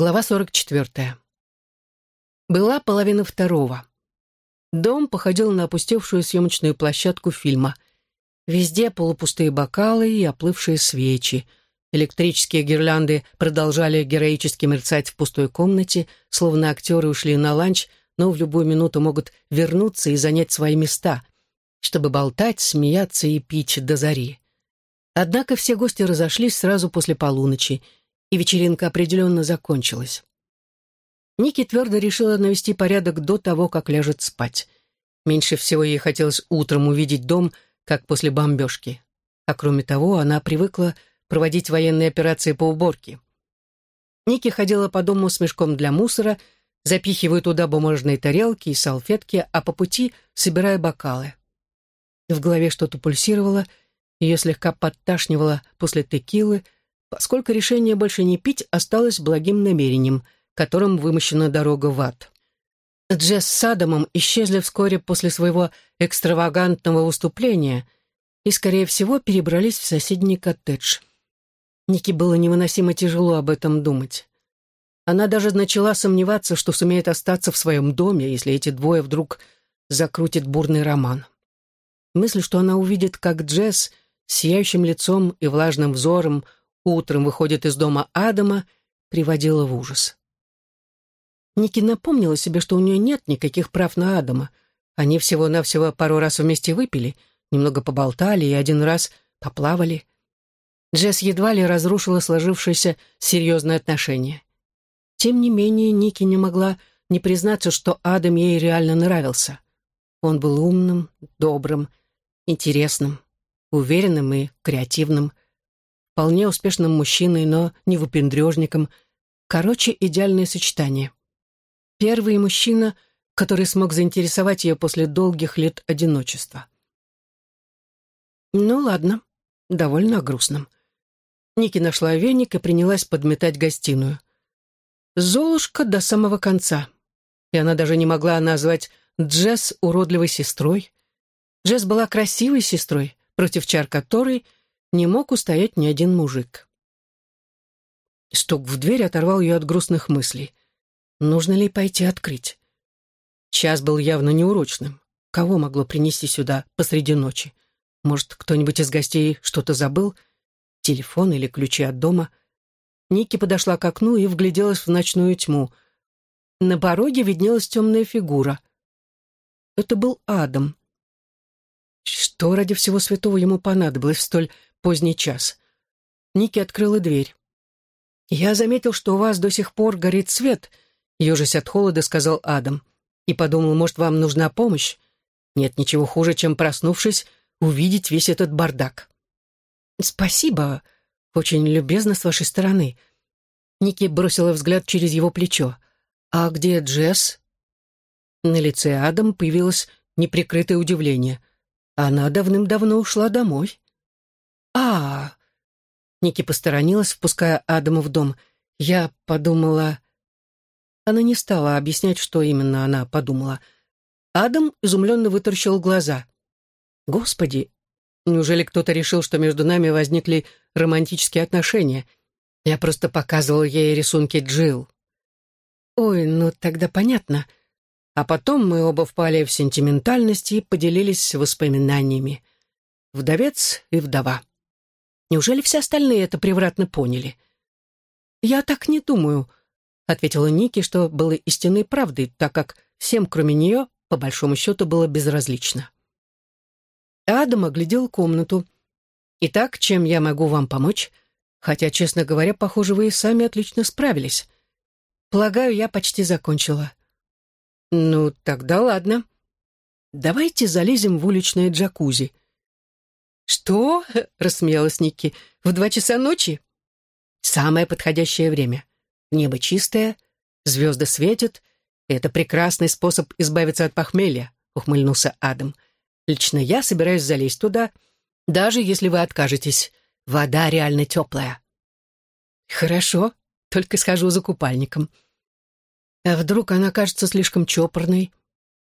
Глава 44. Была половина второго. Дом походил на опустевшую съемочную площадку фильма. Везде полупустые бокалы и оплывшие свечи. Электрические гирлянды продолжали героически мерцать в пустой комнате, словно актеры ушли на ланч, но в любую минуту могут вернуться и занять свои места, чтобы болтать, смеяться и пить до зари. Однако все гости разошлись сразу после полуночи, и вечеринка определенно закончилась. Ники твердо решила навести порядок до того, как ляжет спать. Меньше всего ей хотелось утром увидеть дом, как после бомбежки. А кроме того, она привыкла проводить военные операции по уборке. Ники ходила по дому с мешком для мусора, запихивая туда бумажные тарелки и салфетки, а по пути собирая бокалы. В голове что-то пульсировало, ее слегка подташнивало после текилы — поскольку решение больше не пить осталось благим намерением, которым вымощена дорога в ад. Джесс с Адамом исчезли вскоре после своего экстравагантного выступления и, скорее всего, перебрались в соседний коттедж. Нике было невыносимо тяжело об этом думать. Она даже начала сомневаться, что сумеет остаться в своем доме, если эти двое вдруг закрутят бурный роман. Мысль, что она увидит, как Джесс сияющим лицом и влажным взором утром выходит из дома Адама, приводила в ужас. Ники напомнила себе, что у нее нет никаких прав на Адама. Они всего-навсего пару раз вместе выпили, немного поболтали и один раз поплавали. Джесс едва ли разрушила сложившееся серьезное отношение. Тем не менее, Ники не могла не признаться, что Адам ей реально нравился. Он был умным, добрым, интересным, уверенным и креативным – вполне успешным мужчиной, но не выпендрежником. Короче, идеальное сочетание. Первый мужчина, который смог заинтересовать ее после долгих лет одиночества. Ну ладно, довольно грустным. Ники нашла веник и принялась подметать гостиную. Золушка до самого конца. И она даже не могла назвать Джесс уродливой сестрой. Джесс была красивой сестрой, против чар которой — не мог устоять ни один мужик. Стук в дверь оторвал ее от грустных мыслей. Нужно ли пойти открыть? Час был явно неурочным. Кого могло принести сюда посреди ночи? Может, кто-нибудь из гостей что-то забыл? Телефон или ключи от дома? Ники подошла к окну и вгляделась в ночную тьму. На пороге виднелась темная фигура. Это был Адам. Что ради всего святого ему понадобилось в столь поздний час. Ники открыла дверь. «Я заметил, что у вас до сих пор горит свет», — ежась от холода сказал Адам. «И подумал, может, вам нужна помощь? Нет ничего хуже, чем, проснувшись, увидеть весь этот бардак». «Спасибо. Очень любезно с вашей стороны». Ники бросила взгляд через его плечо. «А где Джесс?» На лице Адам появилось неприкрытое удивление. Она давным-давно ушла домой Ники посторонилась, впуская Адама в дом. Я подумала... Она не стала объяснять, что именно она подумала. Адам изумленно вытаращил глаза. «Господи, неужели кто-то решил, что между нами возникли романтические отношения? Я просто показывал ей рисунки Джилл». «Ой, ну тогда понятно». А потом мы оба впали в сентиментальность и поделились воспоминаниями. Вдовец и вдова. Неужели все остальные это превратно поняли? «Я так не думаю», — ответила Ники, что было истинной правдой, так как всем, кроме нее, по большому счету, было безразлично. Адам оглядел комнату. «Итак, чем я могу вам помочь? Хотя, честно говоря, похоже, вы и сами отлично справились. Полагаю, я почти закончила». «Ну, тогда ладно. Давайте залезем в уличное джакузи», «Что?» — рассмеялась Никки. «В два часа ночи?» «Самое подходящее время. Небо чистое, звезды светят. Это прекрасный способ избавиться от похмелья», — ухмыльнулся Адам. «Лично я собираюсь залезть туда, даже если вы откажетесь. Вода реально теплая». «Хорошо, только схожу за купальником». А вдруг она кажется слишком чопорной?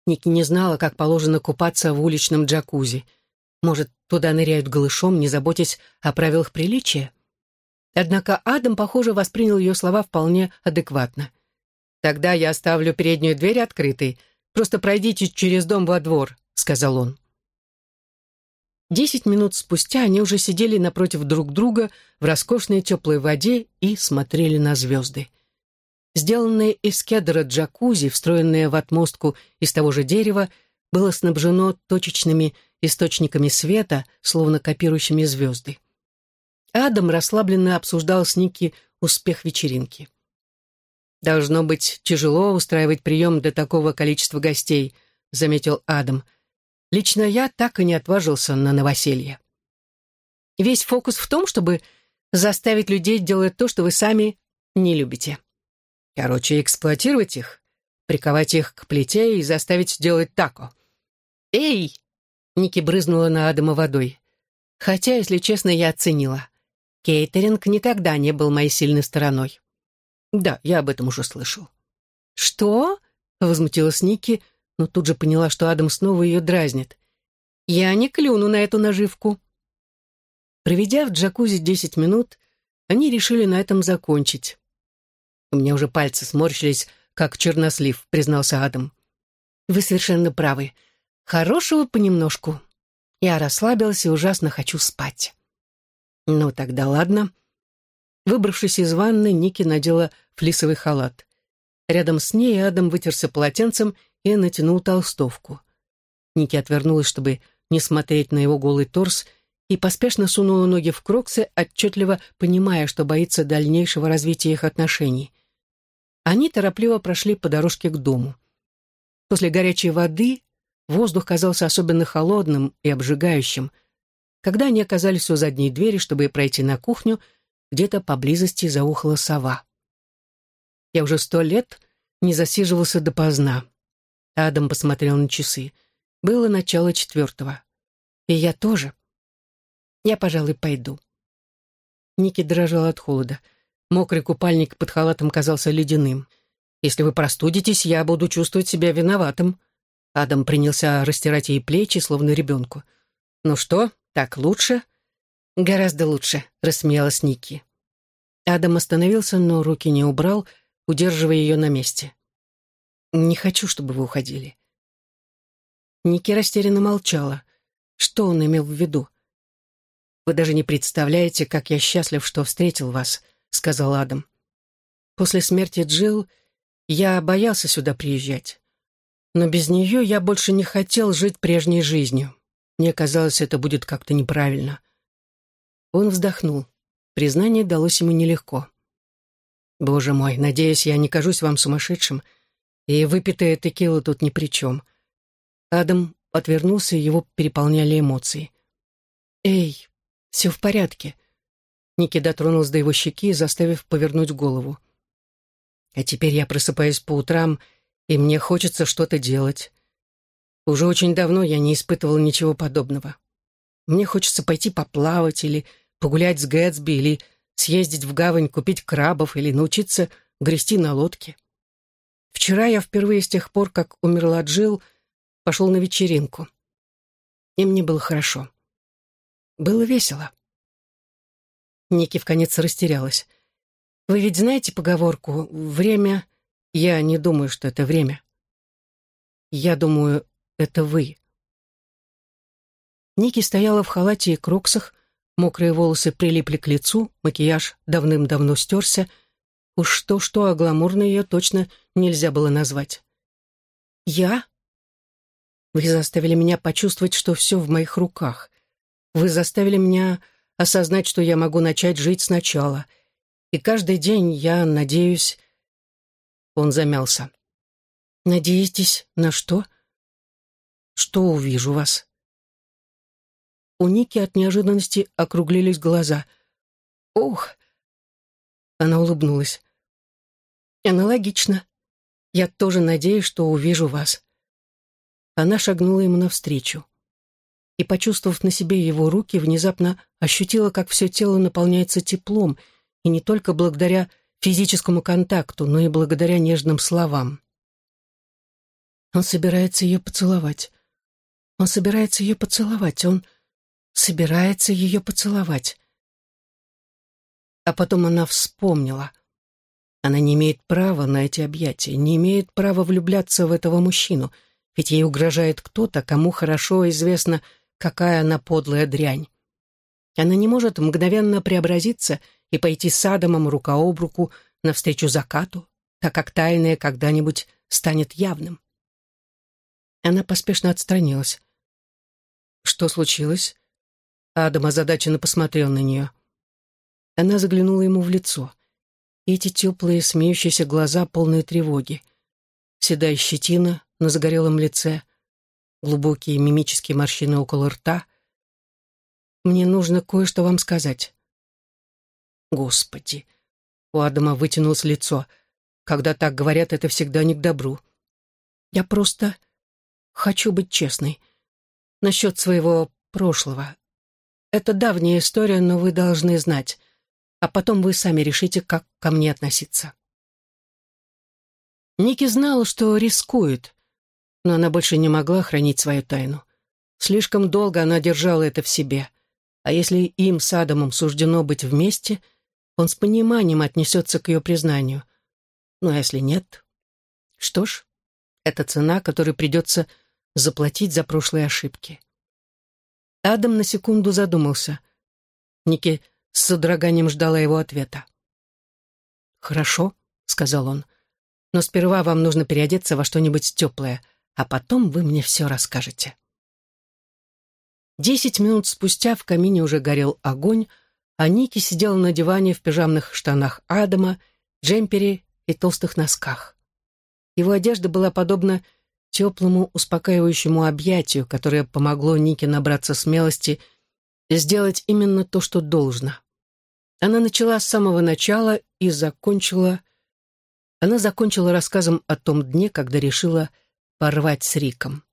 Ники не знала, как положено купаться в уличном джакузи — может, туда ныряют голышом, не заботясь о правилах приличия? Однако Адам, похоже, воспринял ее слова вполне адекватно. «Тогда я оставлю переднюю дверь открытой. Просто пройдите через дом во двор», — сказал он. Десять минут спустя они уже сидели напротив друг друга в роскошной теплой воде и смотрели на звезды. Сделанное из кедра джакузи, встроенное в отмостку из того же дерева, было снабжено точечными источниками света, словно копирующими звезды. Адам расслабленно обсуждал с Ники успех вечеринки. «Должно быть тяжело устраивать прием для такого количества гостей», — заметил Адам. «Лично я так и не отважился на новоселье». «Весь фокус в том, чтобы заставить людей делать то, что вы сами не любите. Короче, эксплуатировать их, приковать их к плите и заставить делать тако. «Эй!» — Ники брызнула на Адама водой. Хотя, если честно, я оценила. Кейтеринг никогда не был моей сильной стороной. Да, я об этом уже слышал. «Что?» — возмутилась Ники, но тут же поняла, что Адам снова ее дразнит. «Я не клюну на эту наживку». Проведя в джакузи десять минут, они решили на этом закончить. «У меня уже пальцы сморщились, как чернослив», — признался Адам. «Вы совершенно правы. Хорошего понемножку. Я расслабилась и ужасно хочу спать». «Ну, тогда ладно». Выбравшись из ванны, Ники надела флисовый халат. Рядом с ней Адам вытерся полотенцем и натянул толстовку. Ники отвернулась, чтобы не смотреть на его голый торс, и поспешно сунула ноги в кроксы, отчетливо понимая, что боится дальнейшего развития их отношений. Они торопливо прошли по дорожке к дому. После горячей воды воздух казался особенно холодным и обжигающим. Когда они оказались у задней двери, чтобы пройти на кухню, где-то поблизости заухала сова. Я уже сто лет не засиживался допоздна. Адам посмотрел на часы. Было начало четвертого. И я тоже. Я, пожалуй, пойду. Ники дрожал от холода. Мокрый купальник под халатом казался ледяным. «Если вы простудитесь, я буду чувствовать себя виноватым». Адам принялся растирать ей плечи, словно ребенку. «Ну что, так лучше?» «Гораздо лучше», — рассмеялась Ники. Адам остановился, но руки не убрал, удерживая ее на месте. «Не хочу, чтобы вы уходили». Ники растерянно молчала. Что он имел в виду? «Вы даже не представляете, как я счастлив, что встретил вас», — сказал Адам. «После смерти Джилл я боялся сюда приезжать. Но без нее я больше не хотел жить прежней жизнью. Мне казалось, это будет как-то неправильно». Он вздохнул. Признание далось ему нелегко. «Боже мой, надеюсь, я не кажусь вам сумасшедшим, и выпитая текила тут ни при чем». Адам отвернулся, и его переполняли эмоции. «Эй, все в порядке. Ники дотронулась до его щеки, заставив повернуть голову. «А теперь я просыпаюсь по утрам, и мне хочется что-то делать. Уже очень давно я не испытывал ничего подобного. Мне хочется пойти поплавать или погулять с Гэтсби, или съездить в гавань, купить крабов, или научиться грести на лодке. Вчера я впервые с тех пор, как умерла Джилл, пошел на вечеринку. И мне было хорошо. Было весело. Ники вконец растерялась. «Вы ведь знаете поговорку «время...» Я не думаю, что это время. Я думаю, это вы». Ники стояла в халате и кроксах, мокрые волосы прилипли к лицу, макияж давным-давно стерся. Уж что-что, а гламурно ее точно нельзя было назвать. «Я?» Вы заставили меня почувствовать, что все в моих руках. Вы заставили меня осознать, что я могу начать жить сначала. И каждый день я надеюсь...» Он замялся. «Надеетесь на что?» «Что увижу вас?» У Ники от неожиданности округлились глаза. «Ух!» Она улыбнулась. «Аналогично. Я тоже надеюсь, что увижу вас». Она шагнула ему навстречу и, почувствовав на себе его руки, внезапно ощутила, как все тело наполняется теплом, и не только благодаря физическому контакту, но и благодаря нежным словам. Он собирается ее поцеловать. Он собирается ее поцеловать. Он собирается ее поцеловать. А потом она вспомнила. Она не имеет права на эти объятия, не имеет права влюбляться в этого мужчину, ведь ей угрожает кто-то, кому хорошо известно, какая она подлая дрянь. Она не может мгновенно преобразиться и пойти с Адамом рука об руку навстречу закату, так как тайное когда-нибудь станет явным. Она поспешно отстранилась. Что случилось? Адам озадаченно посмотрел на нее. Она заглянула ему в лицо. Эти теплые, смеющиеся глаза, полные тревоги. Седая щетина на загорелом лице, глубокие мимические морщины около рта. «Мне нужно кое-что вам сказать». «Господи!» У Адама вытянулось лицо. «Когда так говорят, это всегда не к добру. Я просто хочу быть честной. Насчет своего прошлого. Это давняя история, но вы должны знать. А потом вы сами решите, как ко мне относиться». Ники знала, что рискует, но она больше не могла хранить свою тайну. Слишком долго она держала это в себе. А если им с Адамом суждено быть вместе, он с пониманием отнесется к ее признанию. Ну а если нет? Что ж, это цена, которую придется заплатить за прошлые ошибки. Адам на секунду задумался. Ники с содроганием ждала его ответа. «Хорошо», — сказал он, — «но сперва вам нужно переодеться во что-нибудь теплое, а потом вы мне все расскажете». Десять минут спустя в камине уже горел огонь, а Ники сидела на диване в пижамных штанах Адама, джемпере и толстых носках. Его одежда была подобна теплому, успокаивающему объятию, которое помогло Нике набраться смелости и сделать именно то, что должно. Она начала с самого начала и закончила... Она закончила рассказом о том дне, когда решила порвать с Риком.